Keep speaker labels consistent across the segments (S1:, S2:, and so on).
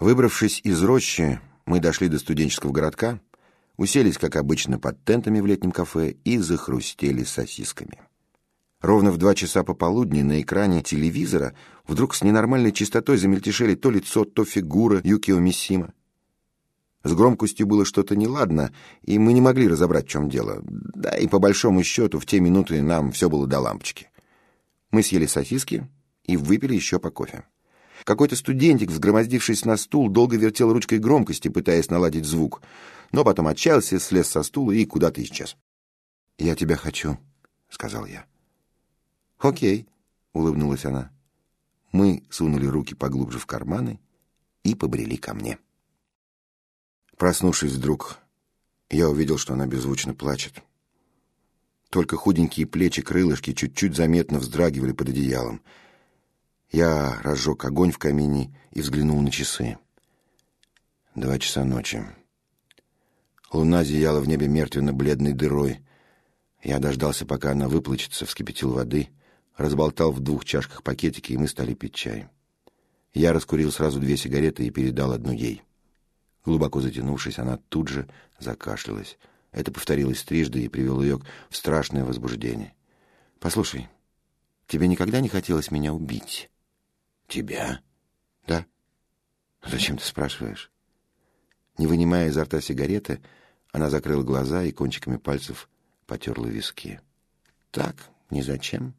S1: Выбравшись из рощи, мы дошли до студенческого городка, уселись, как обычно, под тентами в летнем кафе и захрустели сосисками. Ровно в два часа пополудни на экране телевизора вдруг с ненормальной частотой замельтешили то лицо, то фигура Юкио Миссима. С громкостью было что-то неладно, и мы не могли разобрать, в чем дело. Да и по большому счету в те минуты нам все было до лампочки. Мы съели сосиски и выпили еще по кофе. Какой-то студентик, взгромоздившись на стул, долго вертел ручкой громкости, пытаясь наладить звук, но потом отчаялся, слез со стула и куда-то исчез. «Я тебя хочу», — сказал я. «Окей», — улыбнулась она. Мы сунули руки поглубже в карманы и побрели ко мне. Проснувшись вдруг, я увидел, что она беззвучно плачет. Только худенькие плечи, крылышки чуть-чуть заметно вздрагивали под одеялом. Я разжег огонь в камине и взглянул на часы. Два часа ночи. Луна зияла в небе мертвенно-бледной дырой. Я дождался, пока она выплачется, вскипятил воды, разболтал в двух чашках пакетики, и мы стали пить чай. Я раскурил сразу две сигареты и передал одну ей. Глубоко затянувшись, она тут же закашлялась. Это повторилось трижды и привело ее в страшное возбуждение. «Послушай, тебе никогда не хотелось меня убить?» «Тебя?» «Да». «Зачем ты спрашиваешь?» Не вынимая изо рта сигареты, она закрыла глаза и кончиками пальцев потерла виски. «Так, ни зачем».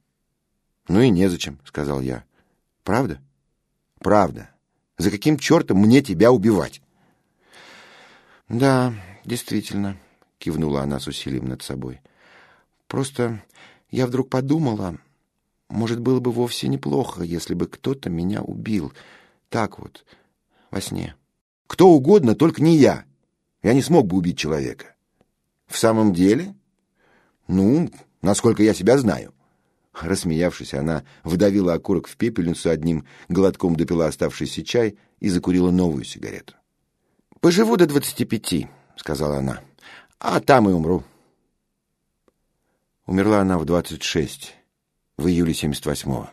S1: «Ну и незачем», — сказал я. «Правда?» «Правда. За каким чертом мне тебя убивать?» «Да, действительно», — кивнула она с усилием над собой. «Просто я вдруг подумала, может, было бы вовсе неплохо, если бы кто-то меня убил. Так вот, во сне». «Кто угодно, только не я. Я не смог бы убить человека». «В самом деле?» «Ну, насколько я себя знаю». Рассмеявшись, она выдавила окурок в пепельницу одним глотком допила оставшийся чай и закурила новую сигарету. «Поживу до двадцати пяти», — сказала она, — «а там и умру». Умерла она в двадцать шесть, в июле семьдесят восьмого.